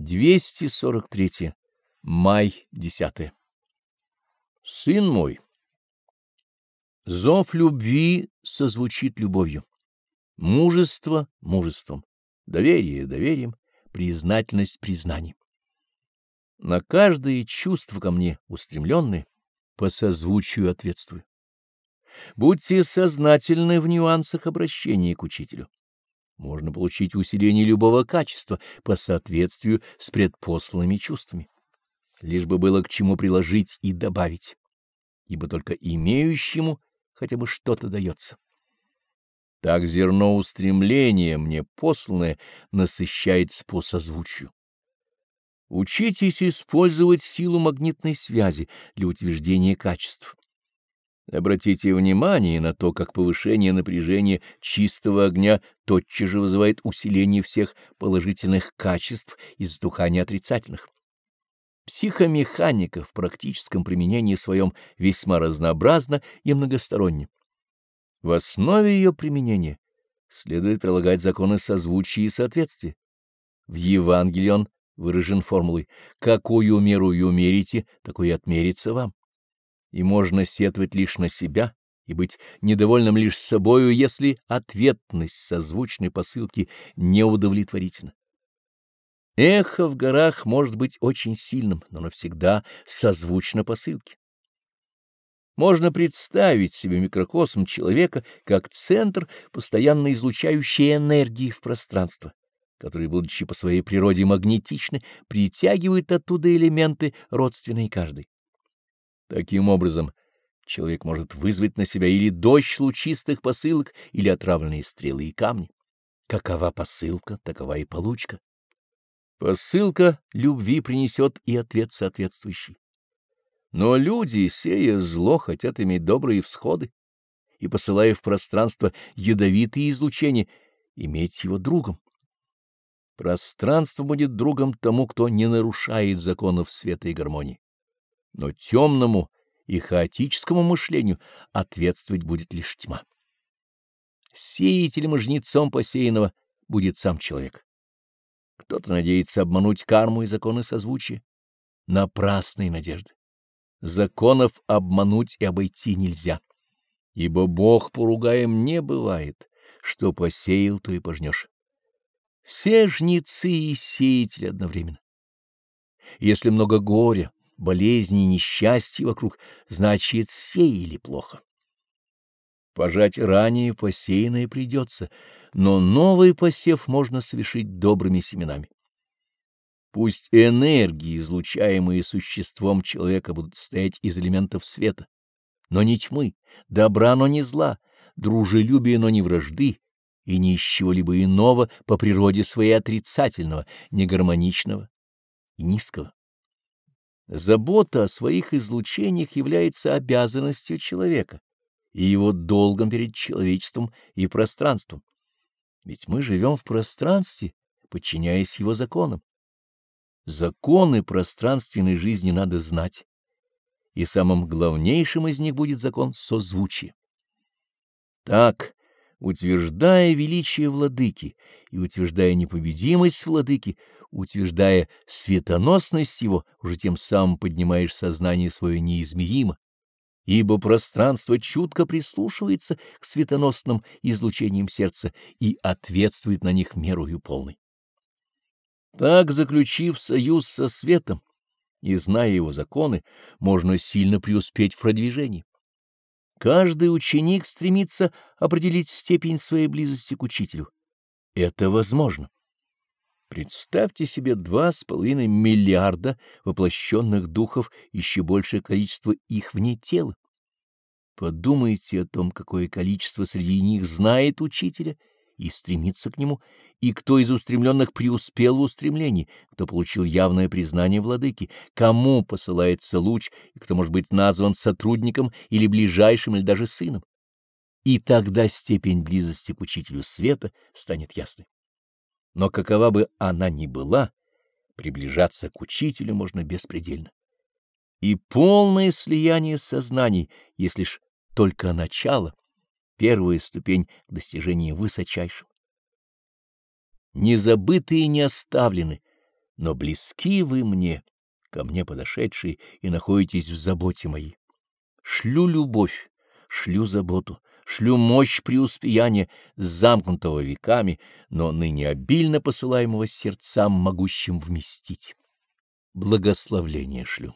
243. Май 10. Сын мой, зов любви созвучит любовью, мужество — мужеством, доверие — доверием, признательность — признанием. На каждое чувство ко мне устремленное по созвучию ответствую. Будьте сознательны в нюансах обращения к учителю можно получить усиление любого качества по соответствию с предпосланными чувствами, лишь бы было к чему приложить и добавить, ибо только имеющему хотя бы что-то дается. Так зерно устремления мне посланное насыщается по созвучию. Учитесь использовать силу магнитной связи для утверждения качеств. Обратите внимание на то, как повышение напряжения чистого огня тотчас же вызывает усиление всех положительных качеств и затухание отрицательных. Психомеханика в практическом применении своем весьма разнообразна и многостороння. В основе ее применения следует прилагать законы созвучия и соответствия. В Евангелии он выражен формулой «какую меру и умерите, такой и отмерится вам» и можно сетовать лишь на себя и быть недовольным лишь собою, если ответность созвучной посылки неудовлетворительна. Эхо в горах может быть очень сильным, но навсегда созвучно посылке. Можно представить себе микрокосм человека как центр, постоянно излучающий энергии в пространство, который, будучи по своей природе магнетичны, притягивает оттуда элементы, родственные каждой. Таким образом, человек может вызвать на себя или дождь лучистых посылок, или отравленные стрелы и камни. Какова посылка, такова и получка. Посылка любви принесет и ответ соответствующий. Но люди, сея зло, хотят иметь добрые всходы и, посылая в пространство ядовитые излучения, иметь его другом. Пространство будет другом тому, кто не нарушает законов света и гармонии но темному и хаотическому мышлению ответствовать будет лишь тьма. Сеятелем и жнецом посеянного будет сам человек. Кто-то надеется обмануть карму и законы созвучия. Напрасные надежды. Законов обмануть и обойти нельзя, ибо Бог поругаем не бывает, что посеял, то и пожнешь. Все жнецы и сеятели одновременно. Если много горя, болезни и несчастья вокруг, значит, сеяли плохо. Пожать ранее посеянное придется, но новый посев можно совершить добрыми семенами. Пусть энергии, излучаемые существом человека, будут состоять из элементов света, но не тьмы, добра, но не зла, дружелюбия, но не вражды, и ни чего-либо иного по природе своей отрицательного, негармоничного и низкого. Забота о своих излучениях является обязанностью человека и его долгом перед человечеством и пространством. Ведь мы живем в пространстве, подчиняясь его законам. Законы пространственной жизни надо знать, и самым главнейшим из них будет закон созвучия. Так, утверждая величие владыки и утверждая непобедимость владыки, утверждая светоносность его, уже тем самым поднимаешь сознание свое неизмеримо, ибо пространство чутко прислушивается к светоносным излучениям сердца и ответствует на них мерою полной. Так, заключив союз со светом и зная его законы, можно сильно преуспеть в продвижении. Каждый ученик стремится определить степень своей близости к учителю. Это возможно. Представьте себе два с половиной миллиарда воплощенных духов, еще большее количество их вне тела. Подумайте о том, какое количество среди них знает учителя и стремится к нему, и кто из устремленных преуспел в устремлении, кто получил явное признание владыки, кому посылается луч и кто может быть назван сотрудником или ближайшим, или даже сыном. И тогда степень близости к учителю света станет ясной. Но какова бы она ни была, приближаться к учителю можно беспредельно. И полное слияние сознаний, если лишь только начало, первая ступень к достижению высочайшего. Не забыты и не оставлены, но близки вы мне, ко мне подошедшие, и находитесь в заботе моей. Шлю любовь, шлю заботу, шлю мощь преуспеяния, замкнутого веками, но ныне обильно посылаемого сердцам, могущим вместить. Благословление шлю.